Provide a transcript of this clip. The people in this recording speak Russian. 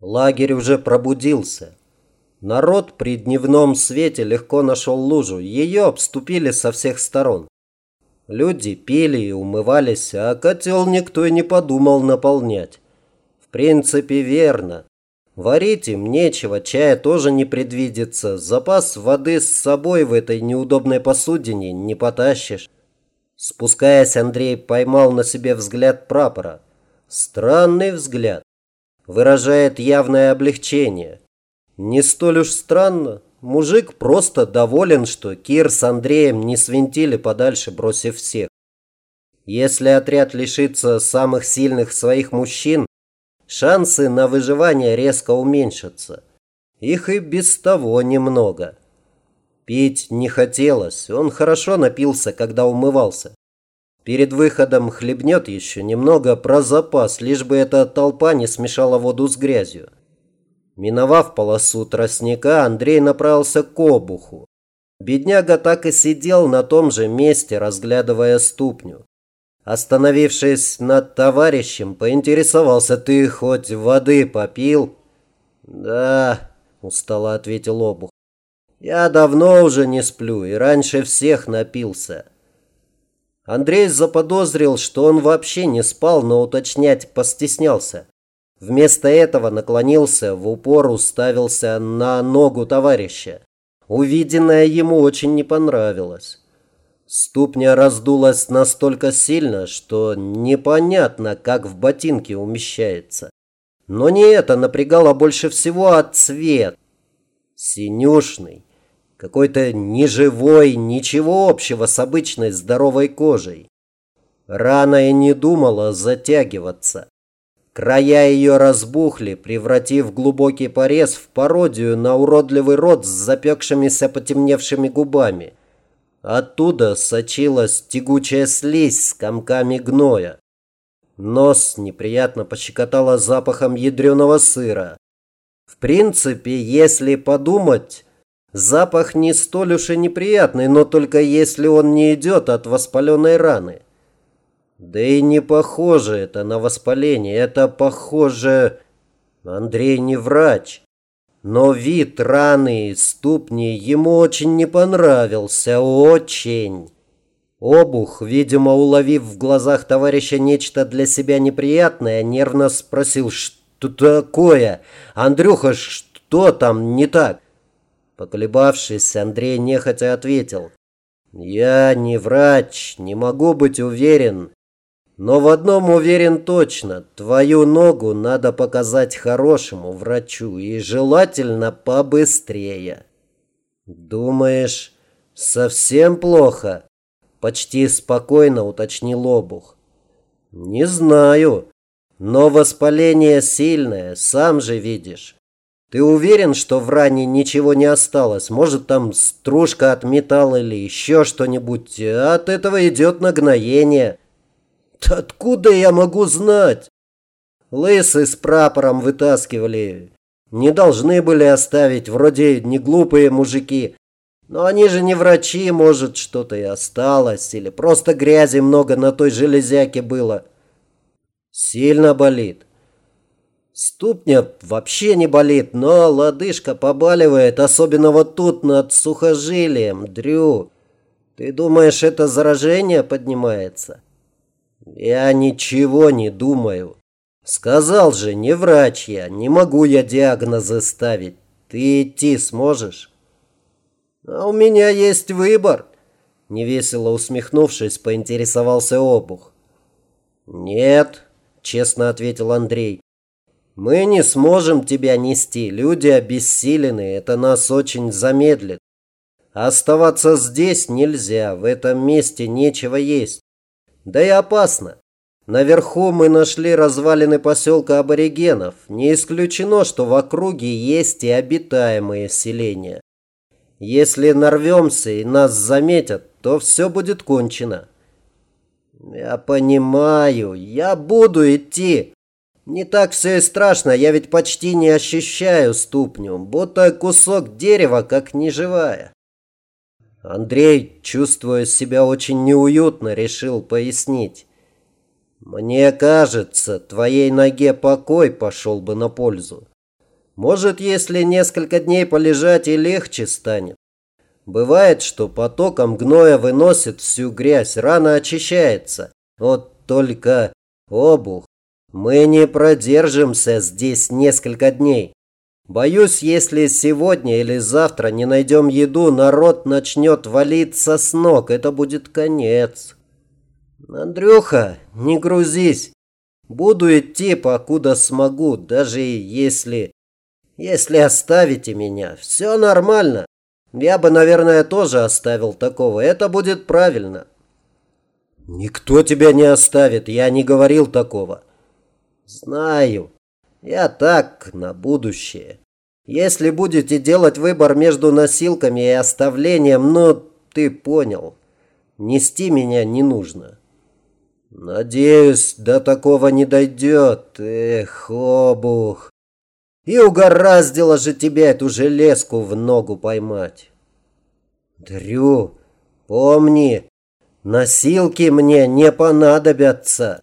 Лагерь уже пробудился. Народ при дневном свете легко нашел лужу. Ее обступили со всех сторон. Люди пили и умывались, а котел никто и не подумал наполнять. В принципе, верно. Варить им нечего, чая тоже не предвидится. Запас воды с собой в этой неудобной посудине не потащишь. Спускаясь, Андрей поймал на себе взгляд прапора. Странный взгляд. Выражает явное облегчение. Не столь уж странно. Мужик просто доволен, что Кир с Андреем не свинтили подальше, бросив всех. Если отряд лишится самых сильных своих мужчин, шансы на выживание резко уменьшатся. Их и без того немного. Пить не хотелось, он хорошо напился, когда умывался. Перед выходом хлебнет еще немного про запас, лишь бы эта толпа не смешала воду с грязью. Миновав полосу тростника, Андрей направился к обуху. Бедняга так и сидел на том же месте, разглядывая ступню. Остановившись над товарищем, поинтересовался, «Ты хоть воды попил?» «Да», – устало ответил обух. Я давно уже не сплю и раньше всех напился. Андрей заподозрил, что он вообще не спал, но уточнять постеснялся. Вместо этого наклонился, в упор уставился на ногу товарища. Увиденное ему очень не понравилось. Ступня раздулась настолько сильно, что непонятно, как в ботинке умещается. Но не это напрягало больше всего, а цвет. Синюшный, какой-то неживой, ничего общего с обычной здоровой кожей. Рана и не думала затягиваться. Края ее разбухли, превратив глубокий порез в пародию на уродливый рот с запекшимися потемневшими губами. Оттуда сочилась тягучая слизь с комками гноя. Нос неприятно пощекотало запахом ядреного сыра. В принципе, если подумать, Запах не столь уж и неприятный, но только если он не идет от воспаленной раны. Да и не похоже это на воспаление, это похоже... Андрей не врач, но вид раны и ступни ему очень не понравился, очень. Обух, видимо, уловив в глазах товарища нечто для себя неприятное, нервно спросил, что такое? Андрюха, что там не так? Поколебавшись, Андрей нехотя ответил. «Я не врач, не могу быть уверен. Но в одном уверен точно. Твою ногу надо показать хорошему врачу и желательно побыстрее». «Думаешь, совсем плохо?» Почти спокойно уточнил обух. «Не знаю, но воспаление сильное, сам же видишь. Ты уверен, что в ране ничего не осталось? Может, там стружка от металла или еще что-нибудь? От этого идет нагноение. Откуда я могу знать? Лысы с прапором вытаскивали. Не должны были оставить, вроде не глупые мужики. Но они же не врачи, может, что-то и осталось. Или просто грязи много на той железяке было. Сильно болит. Ступня вообще не болит, но лодыжка побаливает, особенно вот тут над сухожилием, Дрю. Ты думаешь, это заражение поднимается? Я ничего не думаю. Сказал же, не врач я, не могу я диагнозы ставить. Ты идти сможешь? А у меня есть выбор. Невесело усмехнувшись, поинтересовался обух. Нет, честно ответил Андрей. Мы не сможем тебя нести, люди обессилены, это нас очень замедлит. Оставаться здесь нельзя, в этом месте нечего есть. Да и опасно. Наверху мы нашли развалины поселка аборигенов. Не исключено, что в округе есть и обитаемые селения. Если нарвемся и нас заметят, то все будет кончено. Я понимаю, я буду идти. Не так все и страшно, я ведь почти не ощущаю ступню, будто кусок дерева, как неживая. Андрей, чувствуя себя очень неуютно, решил пояснить. Мне кажется, твоей ноге покой пошел бы на пользу. Может, если несколько дней полежать и легче станет. Бывает, что потоком гноя выносит всю грязь, рана очищается. Вот только обух. Мы не продержимся здесь несколько дней. Боюсь, если сегодня или завтра не найдем еду, народ начнет валиться с ног. Это будет конец. Андрюха, не грузись. Буду идти, покуда смогу, даже если... Если оставите меня, все нормально. Я бы, наверное, тоже оставил такого. Это будет правильно. Никто тебя не оставит, я не говорил такого. Знаю. Я так, на будущее. Если будете делать выбор между носилками и оставлением, ну, ты понял. Нести меня не нужно. Надеюсь, до такого не дойдет. Эх, обух. И угораздило же тебя эту железку в ногу поймать. Дрю, помни, носилки мне не понадобятся.